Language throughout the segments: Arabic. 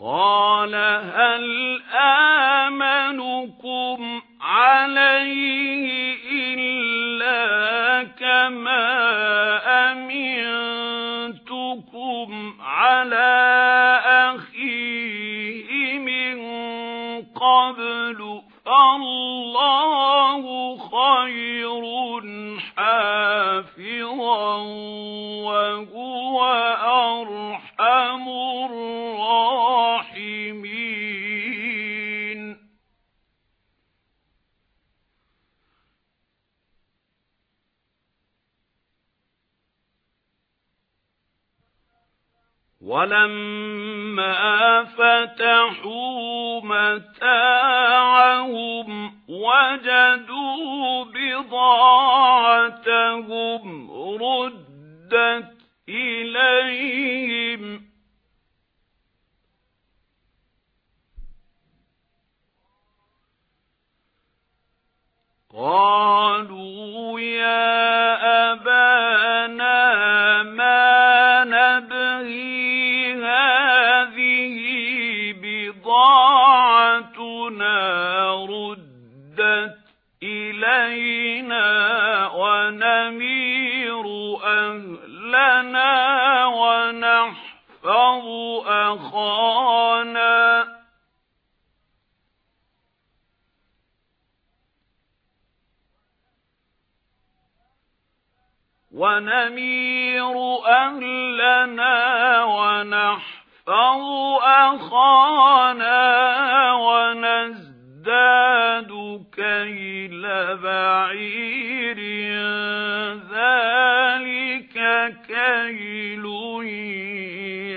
قَالَ هَلْ آمَنُكُمْ عَلَيْهِ إِلَّا كَمَا وَلَمَّا فَتَحُوا مَتَاعَهُمْ إِلَيْنَا وَنَمِيرُ أَهْلَنَا وَنَحْفَظُ أَخَانَا وَنَمِيرُ أَهْلَنَا وَنَحْفَظُ أَخَانَا بَعِيرٍ ذَلِكَ كَيْلٌ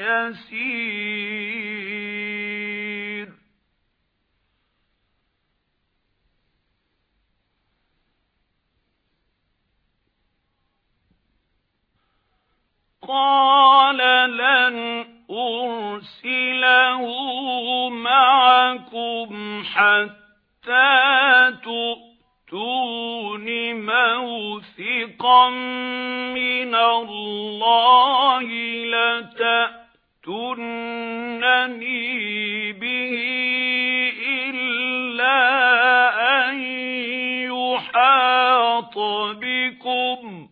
يَسِيرٌ. قَالَ لَنْ أُرْسِلَهُ مَعَكُمْ حَتَّى تُؤْتُونِ مَوْثِقًا مِنَ اللَّهِ لَتَأْتُنَّنِي بِهِ إِلَّا أَن يُحَاطَ بِكُمْ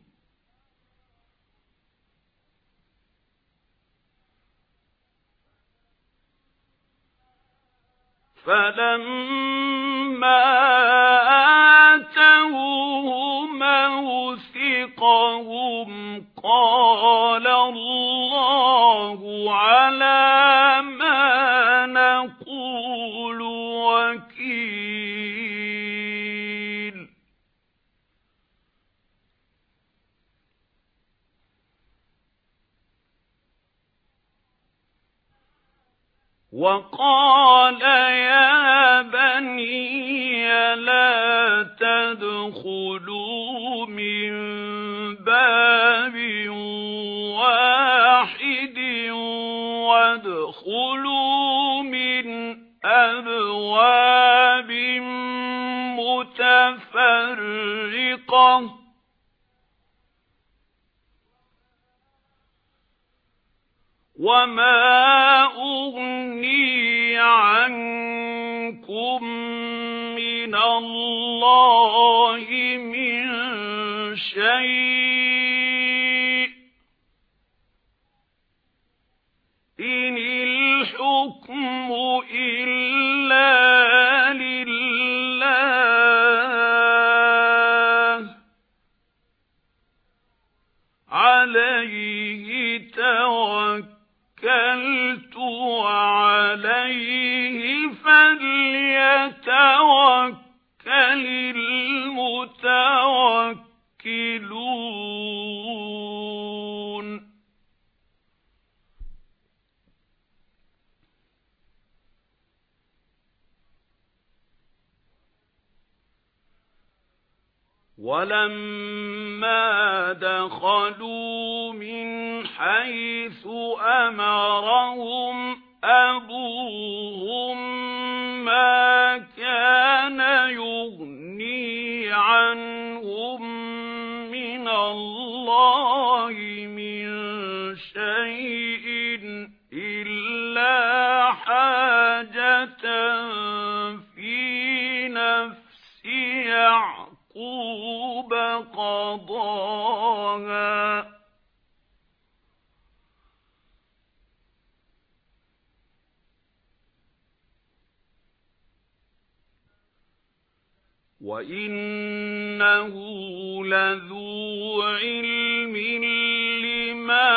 فَلَمَّا قَالَ اللَّهُ عَلَى مَا نَقُولُ وَكِيلٌ. وَقَالَ يَا بَنِيَّ لَا تَدْخُلُوا مُتَفَرِّقَةٍ وَمَا أُغْنِي عَنكُم مِّنَ اللَّهِ مِن شَيْءٍ. إِنِ الْحُكْمُ إِلَّا تَوَكَّلْتُ وَعَلَيْهِ فَلْيَتَوَكَّلِ الْمُتَوَكِّلُونَ. وَلَمَّا دَخَلُوا مِنْ حَيْثُ أَمَرَهُمْ أَبُوهُمْ مَا كَانَ يُغْنِي وَإِنَّهُ لَذُو عِلْمٍ لِّمَا